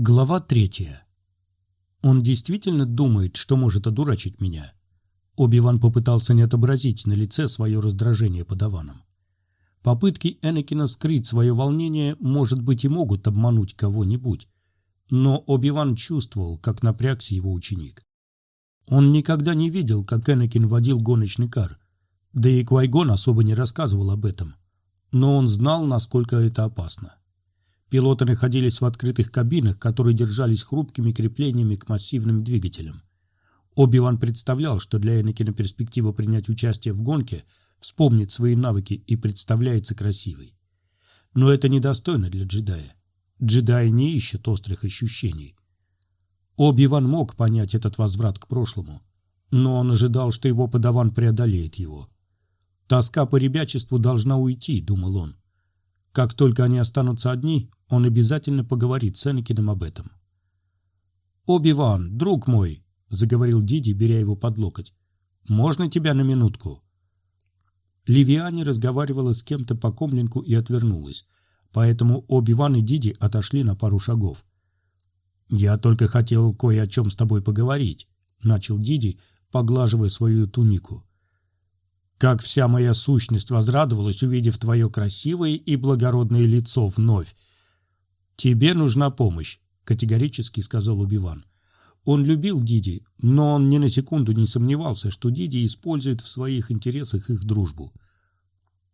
Глава третья. Он действительно думает, что может одурачить меня. Оби-Ван попытался не отобразить на лице свое раздражение подаваном. Попытки Энакина скрыть свое волнение, может быть, и могут обмануть кого-нибудь. Но Оби-Ван чувствовал, как напрягся его ученик. Он никогда не видел, как Энакин водил гоночный кар. Да и Квайгон особо не рассказывал об этом. Но он знал, насколько это опасно. Пилоты находились в открытых кабинах, которые держались хрупкими креплениями к массивным двигателям. Оби-Ван представлял, что для Энакина перспектива принять участие в гонке вспомнит свои навыки и представляется красивой. Но это недостойно для джедая. Джедаи не ищут острых ощущений. Оби-Ван мог понять этот возврат к прошлому, но он ожидал, что его подаван преодолеет его. Тоска по ребячеству должна уйти, думал он. Как только они останутся одни, он обязательно поговорит с Энакином об этом. «Оби-Ван, друг мой», — заговорил Диди, беря его под локоть, — «можно тебя на минутку?» Ливиани разговаривала с кем-то по комлинку и отвернулась, поэтому Оби-Ван и Диди отошли на пару шагов. «Я только хотел кое о чем с тобой поговорить», — начал Диди, поглаживая свою тунику. «Как вся моя сущность возрадовалась, увидев твое красивое и благородное лицо вновь, «Тебе нужна помощь», — категорически сказал Убиван. Он любил Диди, но он ни на секунду не сомневался, что Диди использует в своих интересах их дружбу.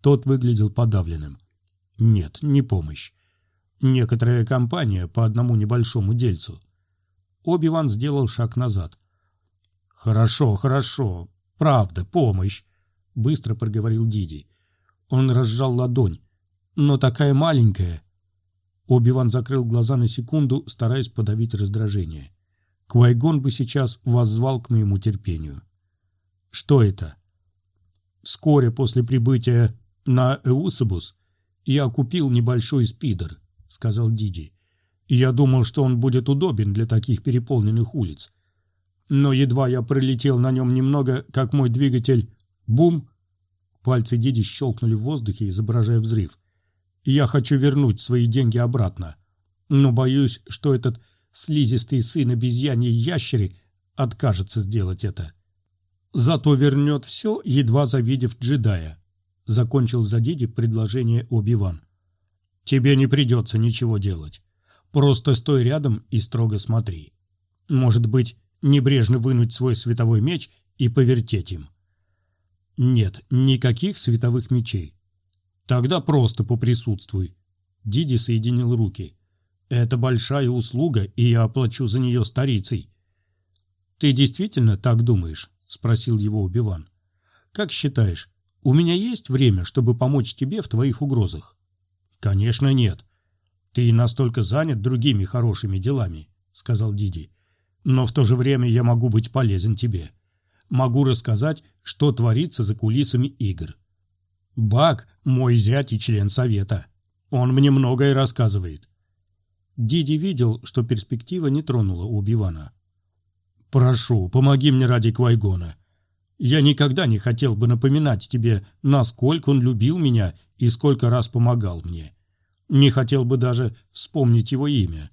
Тот выглядел подавленным. «Нет, не помощь. Некоторая компания по одному небольшому дельцу». Оби-Ван сделал шаг назад. «Хорошо, хорошо. Правда, помощь», — быстро проговорил Диди. Он разжал ладонь. «Но такая маленькая. Оби-Ван закрыл глаза на секунду, стараясь подавить раздражение. Квайгон бы сейчас воззвал к моему терпению. Что это? Вскоре после прибытия на Эусабус я купил небольшой спидер, сказал Диди. Я думал, что он будет удобен для таких переполненных улиц. Но едва я пролетел на нем немного, как мой двигатель «бум!» Пальцы Диди щелкнули в воздухе, изображая взрыв. Я хочу вернуть свои деньги обратно. Но боюсь, что этот слизистый сын обезьяньей ящери откажется сделать это. Зато вернет все, едва завидев джедая. Закончил за Диди предложение Оби-Ван. Тебе не придется ничего делать. Просто стой рядом и строго смотри. Может быть, небрежно вынуть свой световой меч и повертеть им. Нет, никаких световых мечей. Тогда просто поприсутствуй. Диди соединил руки. Это большая услуга, и я оплачу за нее старицей. Ты действительно так думаешь? Спросил его Убиван. Как считаешь, у меня есть время, чтобы помочь тебе в твоих угрозах? Конечно, нет. Ты настолько занят другими хорошими делами, сказал Диди. Но в то же время я могу быть полезен тебе. Могу рассказать, что творится за кулисами игр. Бак – мой зять и член совета. Он мне многое рассказывает. Диди видел, что перспектива не тронула Убивана. «Прошу, помоги мне ради Квайгона. Я никогда не хотел бы напоминать тебе, насколько он любил меня и сколько раз помогал мне. Не хотел бы даже вспомнить его имя».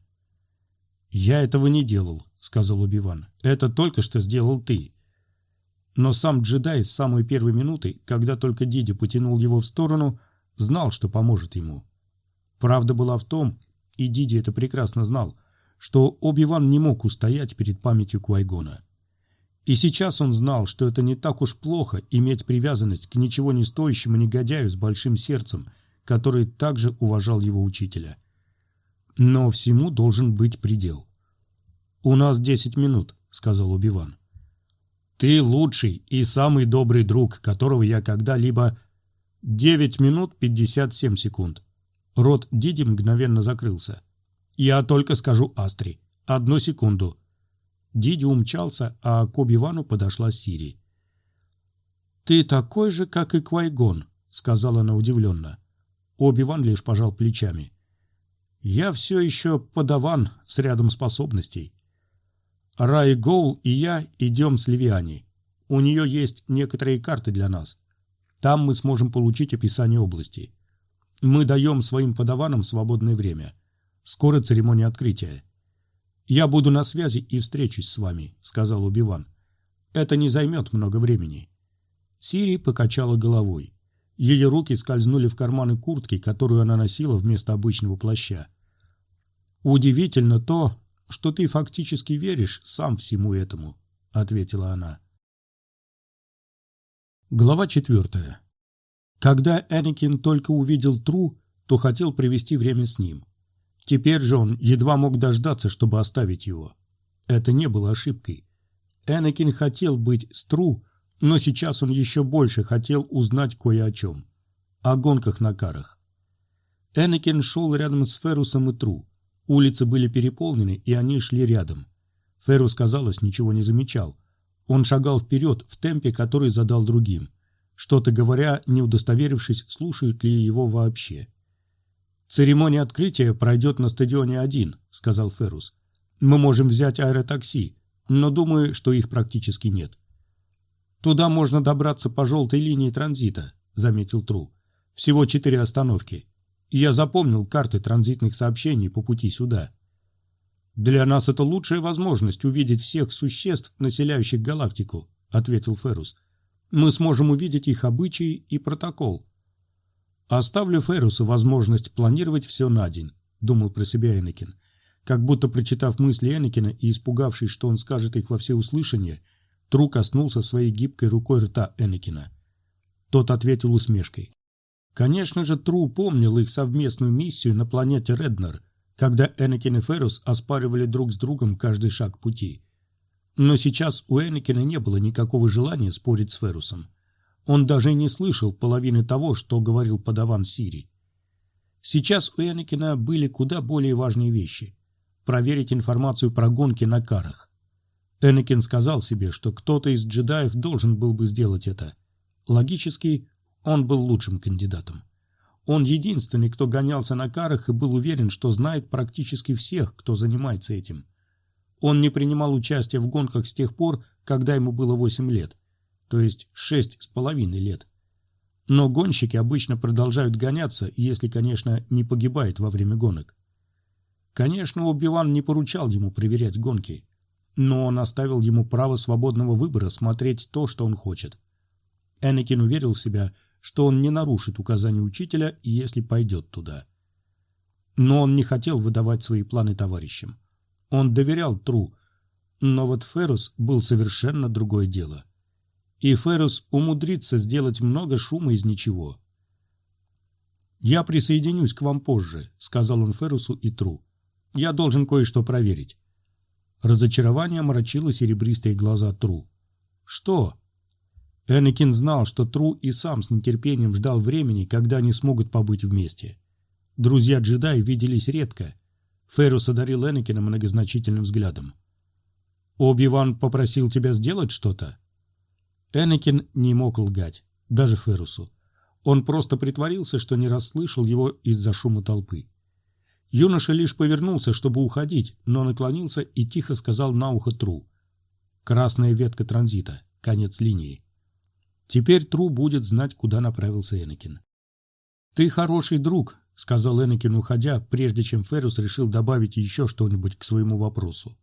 «Я этого не делал», — сказал Убиван. «Это только что сделал ты. Но сам джедай с самой первой минуты, когда только Диди потянул его в сторону, знал, что поможет ему. Правда была в том, и Диди это прекрасно знал, что Оби-Ван не мог устоять перед памятью Куайгона. И сейчас он знал, что это не так уж плохо иметь привязанность к ничего не стоящему негодяю с большим сердцем, который также уважал его учителя. Но всему должен быть предел. «У нас десять минут», — сказал Оби-Ван. Ты лучший и самый добрый друг, которого я когда-либо... Девять минут пятьдесят семь секунд. Рот Диди мгновенно закрылся. Я только скажу Астри. Одну секунду. Диди умчался, а к Оби-Вану подошла Сири. «Ты такой же, как и Квайгон», — сказала она удивленно. Оби-Ван лишь пожал плечами. «Я все еще подаван с рядом способностей. Рай Гоул и я идем с Ливиани. У нее есть некоторые карты для нас. Там мы сможем получить описание области. Мы даем своим подаванам свободное время. Скоро церемония открытия. «Я буду на связи и встречусь с вами», — сказал Убиван. «Это не займет много времени». Сири покачала головой. Ее руки скользнули в карманы куртки, которую она носила вместо обычного плаща. «Удивительно то, что ты фактически веришь сам всему этому», — ответила она. Глава четвертая. Когда Энакин только увидел Тру, то хотел провести время с ним. Теперь же он едва мог дождаться, чтобы оставить его. Это не было ошибкой. Энакин хотел быть с Тру, но сейчас он еще больше хотел узнать кое о чем. О гонках на карах. Энакин шел рядом с Ферусом и Тру. Улицы были переполнены, и они шли рядом. Ферус, казалось, ничего не замечал. Он шагал вперед в темпе, который задал другим. Что-то говоря, не удостоверившись, слушают ли его вообще. «Церемония открытия пройдет на стадионе один», — сказал Ферус. «Мы можем взять аэротакси, но думаю, что их практически нет». «Туда можно добраться по желтой линии транзита», — заметил Тру. «Всего четыре остановки. Я запомнил карты транзитных сообщений по пути сюда». «Для нас это лучшая возможность увидеть всех существ, населяющих галактику», — ответил Ферус. «Мы сможем увидеть их обычаи и протокол». Оставлю Ферусу возможность планировать все на день, думал про себя Энакин. Как будто прочитав мысли Энакина и испугавшись, что он скажет их во всеуслышание, Тру коснулся своей гибкой рукой рта Энакина. Тот ответил усмешкой. Конечно же, Тру помнил их совместную миссию на планете Реднер, когда Энакин и Ферус оспаривали друг с другом каждый шаг пути. Но сейчас у Энакина не было никакого желания спорить с Ферусом. Он даже не слышал половины того, что говорил подаван Сири. Сейчас у Энакина были куда более важные вещи. Проверить информацию про гонки на карах. Энакин сказал себе, что кто-то из джедаев должен был бы сделать это. Логически, он был лучшим кандидатом. Он единственный, кто гонялся на карах и был уверен, что знает практически всех, кто занимается этим. Он не принимал участия в гонках с тех пор, когда ему было 8 лет то есть шесть с половиной лет. Но гонщики обычно продолжают гоняться, если, конечно, не погибает во время гонок. Конечно, Убиван не поручал ему проверять гонки, но он оставил ему право свободного выбора смотреть то, что он хочет. Энакин уверил себя, что он не нарушит указания учителя, если пойдет туда. Но он не хотел выдавать свои планы товарищам. Он доверял Тру, но вот Ферус был совершенно другое дело и Феррус умудрится сделать много шума из ничего. «Я присоединюсь к вам позже», — сказал он Феррусу и Тру. «Я должен кое-что проверить». Разочарование мрачило серебристые глаза Тру. «Что?» Энакин знал, что Тру и сам с нетерпением ждал времени, когда они смогут побыть вместе. Друзья-джедаи виделись редко. Феррус одарил Энакина многозначительным взглядом. «Оби-Ван попросил тебя сделать что-то?» Энакин не мог лгать, даже Ферусу. Он просто притворился, что не расслышал его из-за шума толпы. Юноша лишь повернулся, чтобы уходить, но наклонился и тихо сказал на ухо Тру. «Красная ветка транзита. Конец линии». Теперь Тру будет знать, куда направился Энакин. «Ты хороший друг», — сказал Энакин, уходя, прежде чем Ферус решил добавить еще что-нибудь к своему вопросу.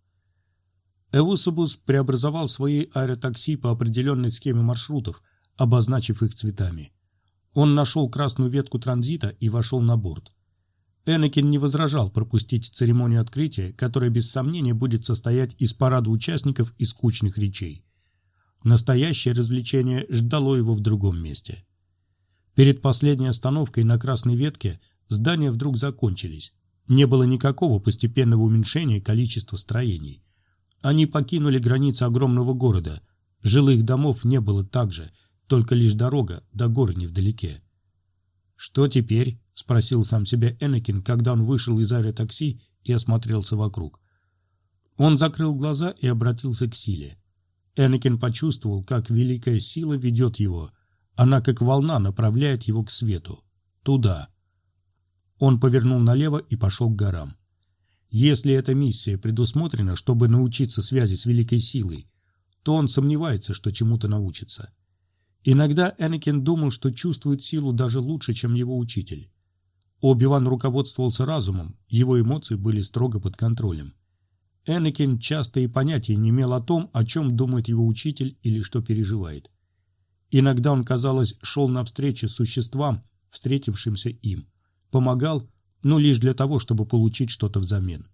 Эусобус преобразовал свои аэротакси по определенной схеме маршрутов, обозначив их цветами. Он нашел красную ветку транзита и вошел на борт. Энакин не возражал пропустить церемонию открытия, которая без сомнения будет состоять из парада участников и скучных речей. Настоящее развлечение ждало его в другом месте. Перед последней остановкой на красной ветке здания вдруг закончились. Не было никакого постепенного уменьшения количества строений. Они покинули границы огромного города. Жилых домов не было также, только лишь дорога до гор невдалеке. «Что теперь?» — спросил сам себя Энакин, когда он вышел из аэротакси и осмотрелся вокруг. Он закрыл глаза и обратился к силе. Энакин почувствовал, как великая сила ведет его. Она, как волна, направляет его к свету. Туда. Он повернул налево и пошел к горам. Если эта миссия предусмотрена, чтобы научиться связи с великой силой, то он сомневается, что чему-то научится. Иногда Энакин думал, что чувствует силу даже лучше, чем его учитель. Оби-Ван руководствовался разумом, его эмоции были строго под контролем. Энакин часто и понятия не имел о том, о чем думает его учитель или что переживает. Иногда он, казалось, шел навстречу существам, встретившимся им, помогал, но лишь для того, чтобы получить что-то взамен.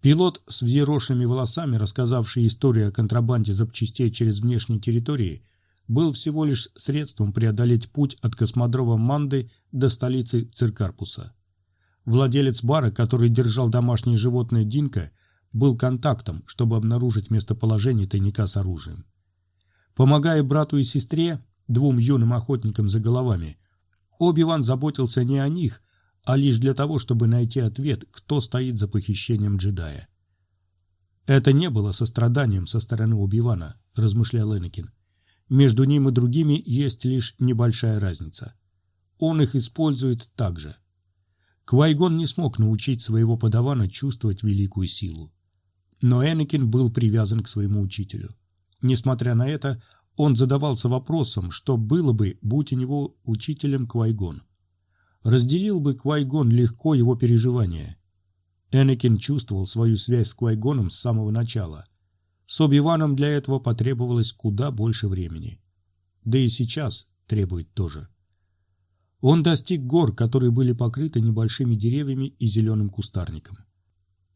Пилот с взъерошенными волосами, рассказавший историю о контрабанде запчастей через внешние территории, был всего лишь средством преодолеть путь от космодрома Манды до столицы Циркарпуса. Владелец бара, который держал домашнее животное Динка, был контактом, чтобы обнаружить местоположение тайника с оружием. Помогая брату и сестре, двум юным охотникам за головами, Оби-Ван заботился не о них, а лишь для того, чтобы найти ответ, кто стоит за похищением джедая. «Это не было состраданием со стороны Оби-Вана», — размышлял Энакин. «Между ним и другими есть лишь небольшая разница. Он их использует так же». Квайгон не смог научить своего подавана чувствовать великую силу. Но Энакин был привязан к своему учителю. Несмотря на это, он задавался вопросом, что было бы, будь у него учителем Квайгон. Разделил бы Квайгон легко его переживания. Энакин чувствовал свою связь с Квайгоном с самого начала. С Оби-Ваном для этого потребовалось куда больше времени. Да и сейчас требует тоже. Он достиг гор, которые были покрыты небольшими деревьями и зеленым кустарником.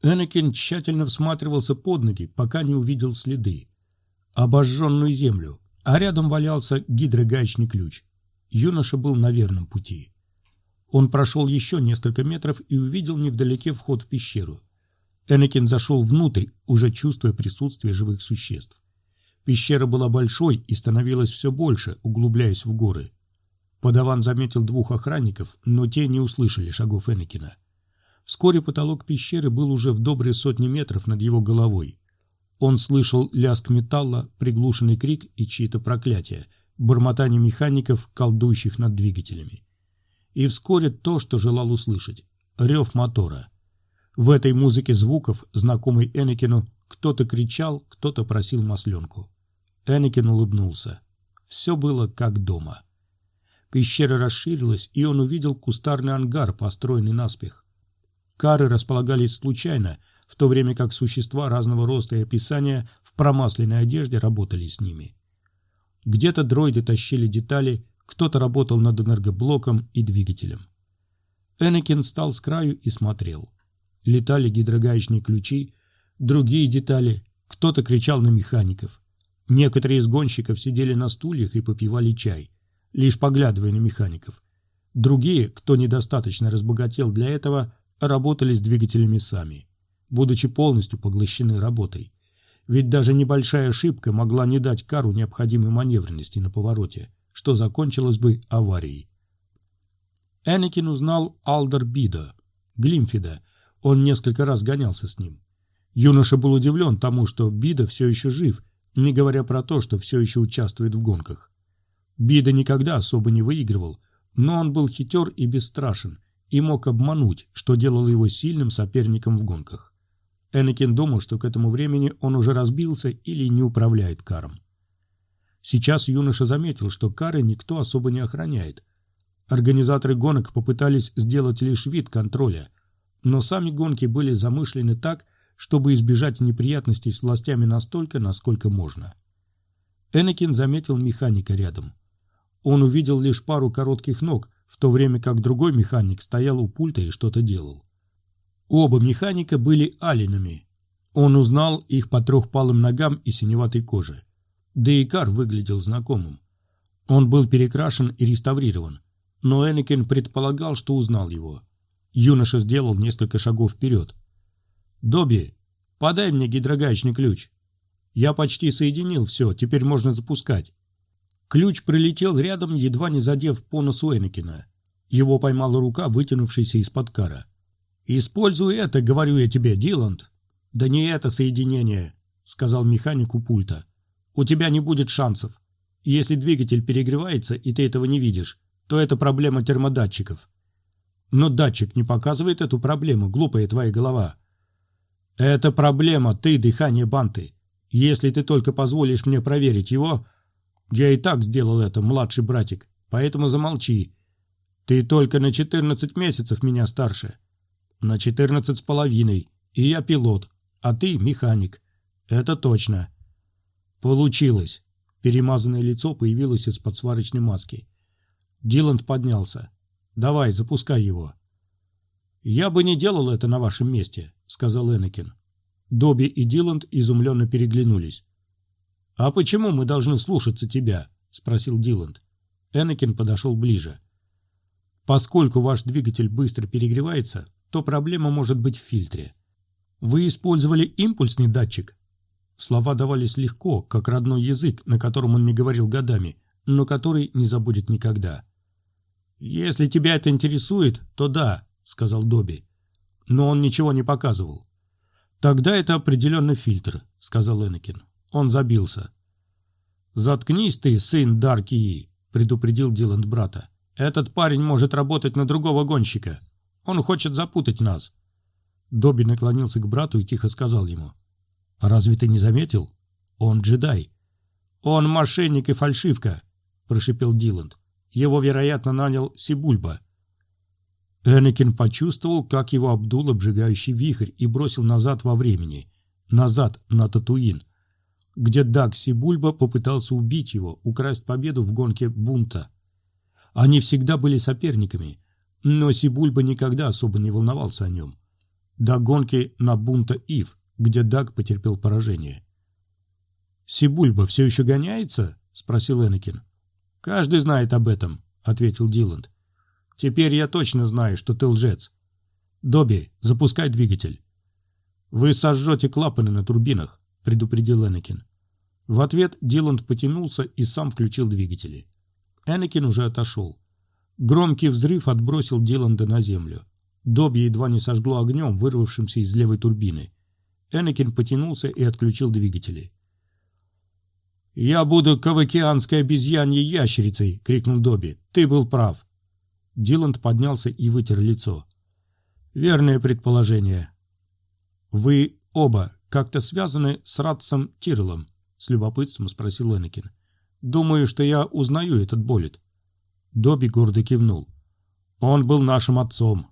Энакин тщательно всматривался под ноги, пока не увидел следы обожженную землю, а рядом валялся гидрогаечный ключ. Юноша был на верном пути. Он прошел еще несколько метров и увидел невдалеке вход в пещеру. Энакин зашел внутрь, уже чувствуя присутствие живых существ. Пещера была большой и становилась все больше, углубляясь в горы. Подаван заметил двух охранников, но те не услышали шагов Энакина. Вскоре потолок пещеры был уже в добрые сотни метров над его головой. Он слышал лязг металла, приглушенный крик и чьи-то проклятия, бормотание механиков, колдующих над двигателями. И вскоре то, что желал услышать — рев мотора. В этой музыке звуков, знакомый Энакину, кто-то кричал, кто-то просил масленку. Энакин улыбнулся. Все было как дома. Пещера расширилась, и он увидел кустарный ангар, построенный наспех. Кары располагались случайно, в то время как существа разного роста и описания в промасленной одежде работали с ними. Где-то дроиды тащили детали, кто-то работал над энергоблоком и двигателем. Энакин стал с краю и смотрел. Летали гидрогаечные ключи, другие детали, кто-то кричал на механиков. Некоторые из гонщиков сидели на стульях и попивали чай, лишь поглядывая на механиков. Другие, кто недостаточно разбогател для этого, работали с двигателями сами будучи полностью поглощены работой. Ведь даже небольшая ошибка могла не дать кару необходимой маневренности на повороте, что закончилось бы аварией. Энакин узнал Алдер Бида, Глимфида, он несколько раз гонялся с ним. Юноша был удивлен тому, что Бида все еще жив, не говоря про то, что все еще участвует в гонках. Бида никогда особо не выигрывал, но он был хитер и бесстрашен, и мог обмануть, что делало его сильным соперником в гонках. Энакин думал, что к этому времени он уже разбился или не управляет каром. Сейчас юноша заметил, что кары никто особо не охраняет. Организаторы гонок попытались сделать лишь вид контроля, но сами гонки были замышлены так, чтобы избежать неприятностей с властями настолько, насколько можно. Энакин заметил механика рядом. Он увидел лишь пару коротких ног, в то время как другой механик стоял у пульта и что-то делал. Оба механика были алинами. Он узнал их по трехпалым ногам и синеватой коже. Да и Кар выглядел знакомым. Он был перекрашен и реставрирован, но Энакин предполагал, что узнал его. Юноша сделал несколько шагов вперед. «Добби, подай мне гидрогаечный ключ. Я почти соединил все, теперь можно запускать». Ключ прилетел рядом, едва не задев по носу Энакина. Его поймала рука, вытянувшаяся из-под кара. «Используй это, говорю я тебе, Диланд». «Да не это соединение», — сказал механик у пульта. «У тебя не будет шансов. Если двигатель перегревается, и ты этого не видишь, то это проблема термодатчиков». «Но датчик не показывает эту проблему, глупая твоя голова». «Это проблема, ты, дыхание банты. Если ты только позволишь мне проверить его...» «Я и так сделал это, младший братик, поэтому замолчи. Ты только на четырнадцать месяцев меня старше». На четырнадцать с половиной. И я пилот. а ты механик. Это точно. Получилось. Перемазанное лицо появилось из-под сварочной маски. Диланд поднялся. «Давай, запускай его». «Я бы не делал это на вашем месте», — сказал Энакин. Добби и Диланд изумленно переглянулись. «А почему мы должны слушаться тебя?» — спросил Диланд. Энакин подошел ближе. «Поскольку ваш двигатель быстро перегревается, то проблема может быть в фильтре. Вы использовали импульсный датчик?» Слова давались легко, как родной язык, на котором он не говорил годами, но который не забудет никогда. «Если тебя это интересует, то да», — сказал Добби. Но он ничего не показывал. «Тогда это определенно фильтр», — сказал Энакин. Он забился. «Заткнись ты, сын Даркии», — предупредил Диланд брата. «Этот парень может работать на другого гонщика. Он хочет запутать нас». Добби наклонился к брату и тихо сказал ему. «Разве ты не заметил? Он джедай». «Он мошенник и фальшивка», — прошипел Диланд. «Его, вероятно, нанял Сибульба». Энакин почувствовал, как его обдул обжигающий вихрь и бросил назад во времени. Назад, на Татуин. Где Даг Сибульба попытался убить его, украсть победу в гонке бунта. Они всегда были соперниками, но Сибульба никогда особо не волновался о нем. До гонки на бунта Ив, где Даг потерпел поражение. «Сибульба все еще гоняется?» — спросил Энакин. «Каждый знает об этом», — ответил Диланд. Теперь я точно знаю, что ты лжец. Добби, запускай двигатель. Вы сожжете клапаны на турбинах, предупредил Энакин. В ответ Диланд потянулся и сам включил двигатели. Энакин уже отошел. Громкий взрыв отбросил Диланда на землю. Добби едва не сожгло огнем, вырвавшимся из левой турбины. Энакин потянулся и отключил двигатели. «Я буду кавакианской обезьяньей ящерицей!» — крикнул Добби. «Ты был прав. Диланд поднялся и вытер лицо. «Верное предположение. Вы оба как-то связаны с Ратсом Тирлом?» — с любопытством спросил Энакин. «Думаю, что я узнаю этот болид». Добби гордо кивнул. «Он был нашим отцом.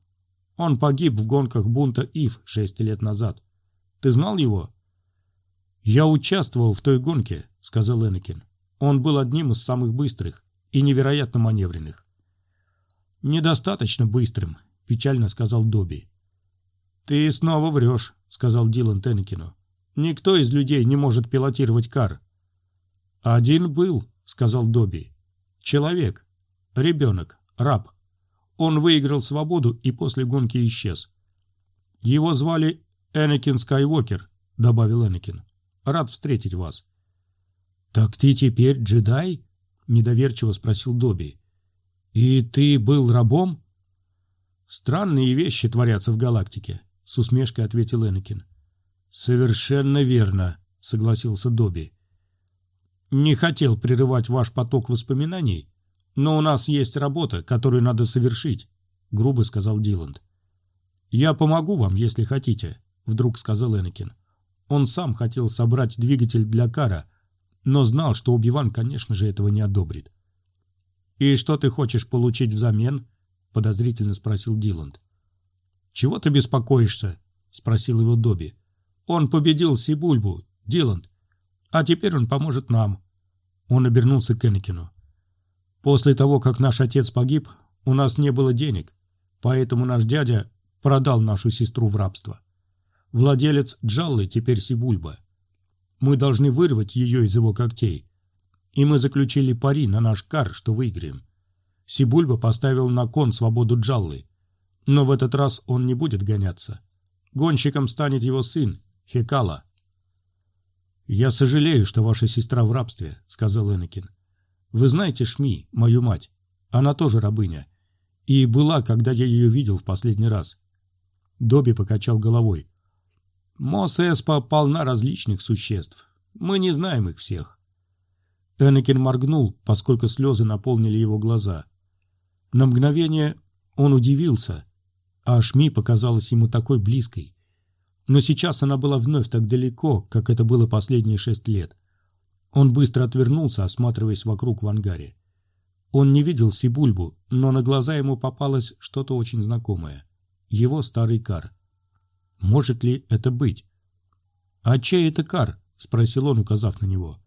Он погиб в гонках бунта Ив шесть лет назад. Ты знал его?» «Я участвовал в той гонке», — сказал Энакин. «Он был одним из самых быстрых и невероятно маневренных. «Недостаточно быстрым», — печально сказал Добби. «Ты снова врешь», — сказал Дилан Теннекину. «Никто из людей не может пилотировать кар». «Один был», — сказал Добби. «Человек. Ребенок. Раб. Он выиграл свободу и после гонки исчез. Его звали Энакин Скайуокер», — добавил Энакин. «Рад встретить вас». «Так ты теперь джедай?» — недоверчиво спросил Добби. «И ты был рабом?» «Странные вещи творятся в галактике», — с усмешкой ответил Энакин. «Совершенно верно», — согласился Добби. «Не хотел прерывать ваш поток воспоминаний, но у нас есть работа, которую надо совершить», — грубо сказал Диланд. «Я помогу вам, если хотите», — вдруг сказал Энакин. Он сам хотел собрать двигатель для Кара, но знал, что Убиван, конечно же, этого не одобрит. «И что ты хочешь получить взамен?» — подозрительно спросил Диланд. «Чего ты беспокоишься?» — спросил его Добби. «Он победил Сибульбу, Диланд. А теперь он поможет нам». Он обернулся к Энакину. «После того, как наш отец погиб, у нас не было денег, поэтому наш дядя продал нашу сестру в рабство. Владелец Джаллы теперь Сибульба. Мы должны вырвать ее из его когтей, и мы заключили пари на наш кар, что выиграем. Сибульба поставил на кон свободу Джаллы, но в этот раз он не будет гоняться. Гонщиком станет его сын, Хекала. «Я сожалею, что ваша сестра в рабстве», — сказал Энакин. «Вы знаете Шми, мою мать? Она тоже рабыня. И была, когда я ее видел в последний раз». Добби покачал головой. «Мос Эспа полна различных существ. Мы не знаем их всех. Энакин моргнул, поскольку слезы наполнили его глаза. На мгновение он удивился, а Шми показалась ему такой близкой. Но сейчас она была вновь так далеко, как это было последние шесть лет. Он быстро отвернулся, осматриваясь вокруг в ангаре. Он не видел Сибульбу, но на глаза ему попалось что-то очень знакомое. Его старый кар. Может ли это быть? «А чей это кар?» — спросил он, указав на него.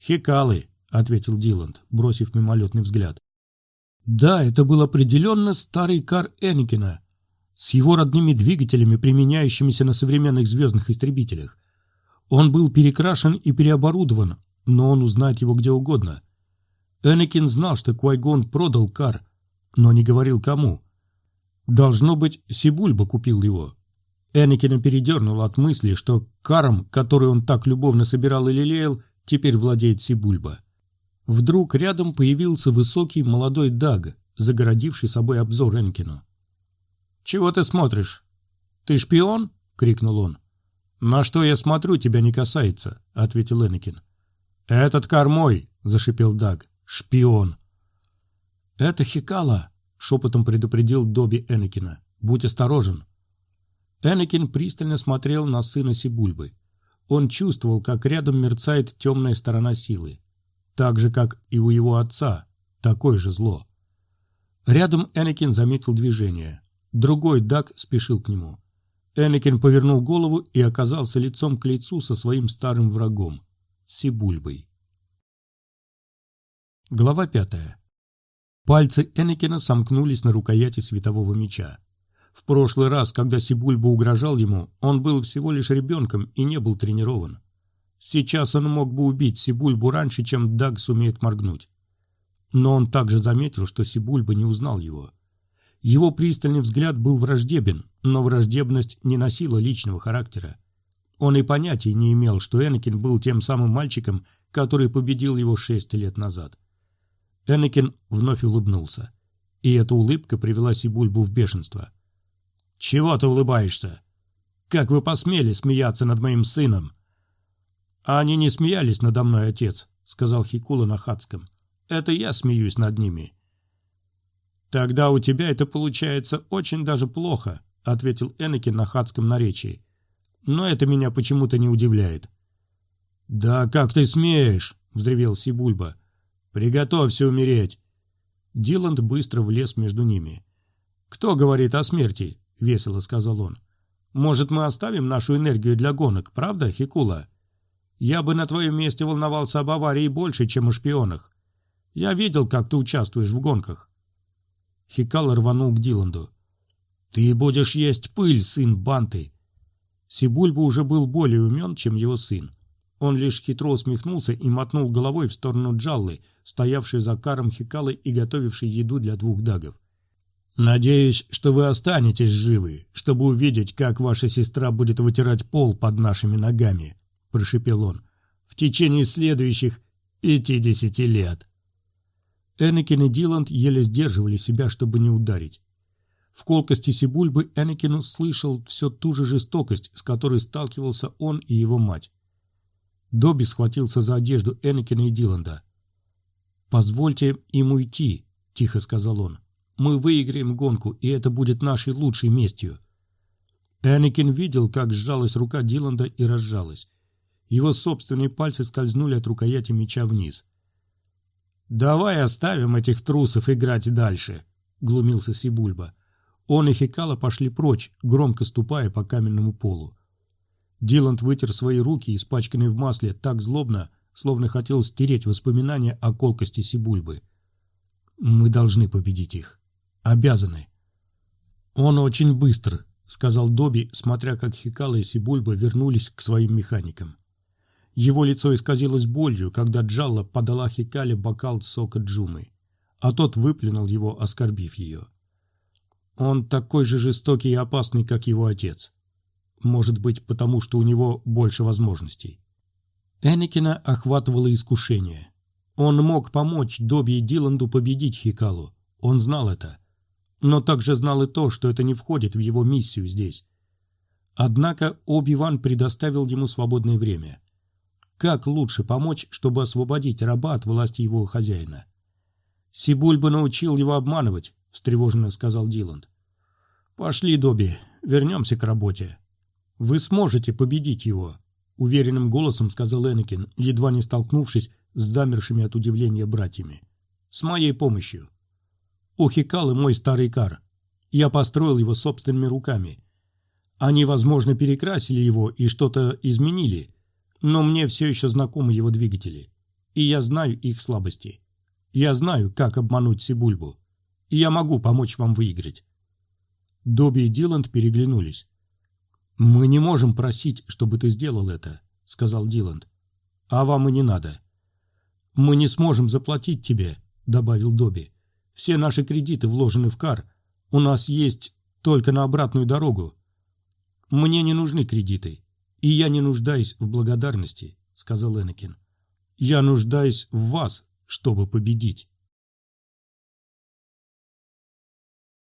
«Хикалы», — ответил Диланд, бросив мимолетный взгляд. Да, это был определенно старый кар Энакина, с его родными двигателями, применяющимися на современных звездных истребителях. Он был перекрашен и переоборудован, но он узнает его где угодно. Энакин знал, что Квайгон продал кар, но не говорил кому. Должно быть, Сибульба купил его. Энакина передернуло от мысли, что каром, который он так любовно собирал и лелеял, теперь владеет Сибульба. Вдруг рядом появился высокий молодой Даг, загородивший собой обзор Энкину. «Чего ты смотришь? Ты шпион?» — крикнул он. «На что я смотрю, тебя не касается», — ответил Энакин. «Этот кар мой», — зашипел Даг. «Шпион». «Это Хикала», — шепотом предупредил Доби Энакина. «Будь осторожен». Энакин пристально смотрел на сына Сибульбы. Он чувствовал, как рядом мерцает темная сторона силы. Так же, как и у его отца. Такое же зло. Рядом Энакин заметил движение. Другой Дак спешил к нему. Энакин повернул голову и оказался лицом к лицу со своим старым врагом — Сибульбой. Глава пятая. Пальцы Энакина сомкнулись на рукояти светового меча. В прошлый раз, когда Сибульба угрожал ему, он был всего лишь ребенком и не был тренирован. Сейчас он мог бы убить Сибульбу раньше, чем Даг сумеет моргнуть. Но он также заметил, что Сибульба не узнал его. Его пристальный взгляд был враждебен, но враждебность не носила личного характера. Он и понятия не имел, что Энакин был тем самым мальчиком, который победил его шесть лет назад. Энакин вновь улыбнулся. И эта улыбка привела Сибульбу в бешенство. «Чего ты улыбаешься? Как вы посмели смеяться над моим сыном?» «А они не смеялись надо мной, отец», — сказал Хикула на хатском. «Это я смеюсь над ними. «Тогда у тебя это получается очень даже плохо», — ответил Энакин на хадском наречии. «Но это меня почему-то не удивляет». «Да как ты смеешь?» — взревел Сибульба. «Приготовься умереть!» Диланд быстро влез между ними. «Кто говорит о смерти?» — весело сказал он. «Может, мы оставим нашу энергию для гонок, правда, Хикула? Я бы на твоем месте волновался об аварии больше, чем о шпионах. Я видел, как ты участвуешь в гонках. Хикал рванул к Диланду. «Ты будешь есть пыль, сын Банты!» Сибульба уже был более умен, чем его сын. Он лишь хитро усмехнулся и мотнул головой в сторону Джаллы, стоявшей за каром Хикалы и готовившей еду для двух дагов. «Надеюсь, что вы останетесь живы, чтобы увидеть, как ваша сестра будет вытирать пол под нашими ногами», — прошепел он, — «в течение следующих пятидесяти лет». Энакин и Диланд еле сдерживали себя, чтобы не ударить. В колкости Сибульбы Энакин услышал все ту же жестокость, с которой сталкивался он и его мать. Добби схватился за одежду Энакина и Диланда. «Позвольте им уйти», — тихо сказал он. «Мы выиграем гонку, и это будет нашей лучшей местью». Энакин видел, как сжалась рука Диланда и разжалась. Его собственные пальцы скользнули от рукояти меча вниз. «Давай оставим этих трусов играть дальше», — глумился Сибульба. Он и Хикала пошли прочь, громко ступая по каменному полу. Диланд вытер свои руки, испачканные в масле, так злобно, словно хотел стереть воспоминания о колкости Сибульбы. «Мы должны победить их. Обязаны». «Он очень быстр», — сказал Доби, смотря как Хикала и Сибульба вернулись к своим механикам. Его лицо исказилось болью, когда Джалла подала Хикале бокал сока Джумы, а тот выплюнул его, оскорбив ее. Он такой же жестокий и опасный, как его отец. Может быть, потому что у него больше возможностей. Энакина охватывало искушение. Он мог помочь Добби и Диланду победить Хикалу. Он знал это. Но также знал и то, что это не входит в его миссию здесь. Однако Оби-Ван предоставил ему свободное время. Как лучше помочь, чтобы освободить раба от власти его хозяина? Сибульба научил его обманывать, встревоженно сказал Диланд. Пошли, Добби, вернемся к работе. Вы сможете победить его, уверенным голосом сказал Энакин, едва не столкнувшись с замершими от удивления братьями. С моей помощью. У Хикалы мой старый кар. Я построил его собственными руками. Они, возможно, перекрасили его и что-то изменили, но мне все еще знакомы его двигатели, и я знаю их слабости. Я знаю, как обмануть Сибульбу, и я могу помочь вам выиграть». Добби и Диланд переглянулись. «Мы не можем просить, чтобы ты сделал это», — сказал Диланд. «А вам и не надо». «Мы не сможем заплатить тебе», — добавил Добби. «Все наши кредиты вложены в кар. У нас есть только на обратную дорогу». «Мне не нужны кредиты, и я не нуждаюсь в благодарности», — сказал Энакин. «Я нуждаюсь в вас, чтобы победить».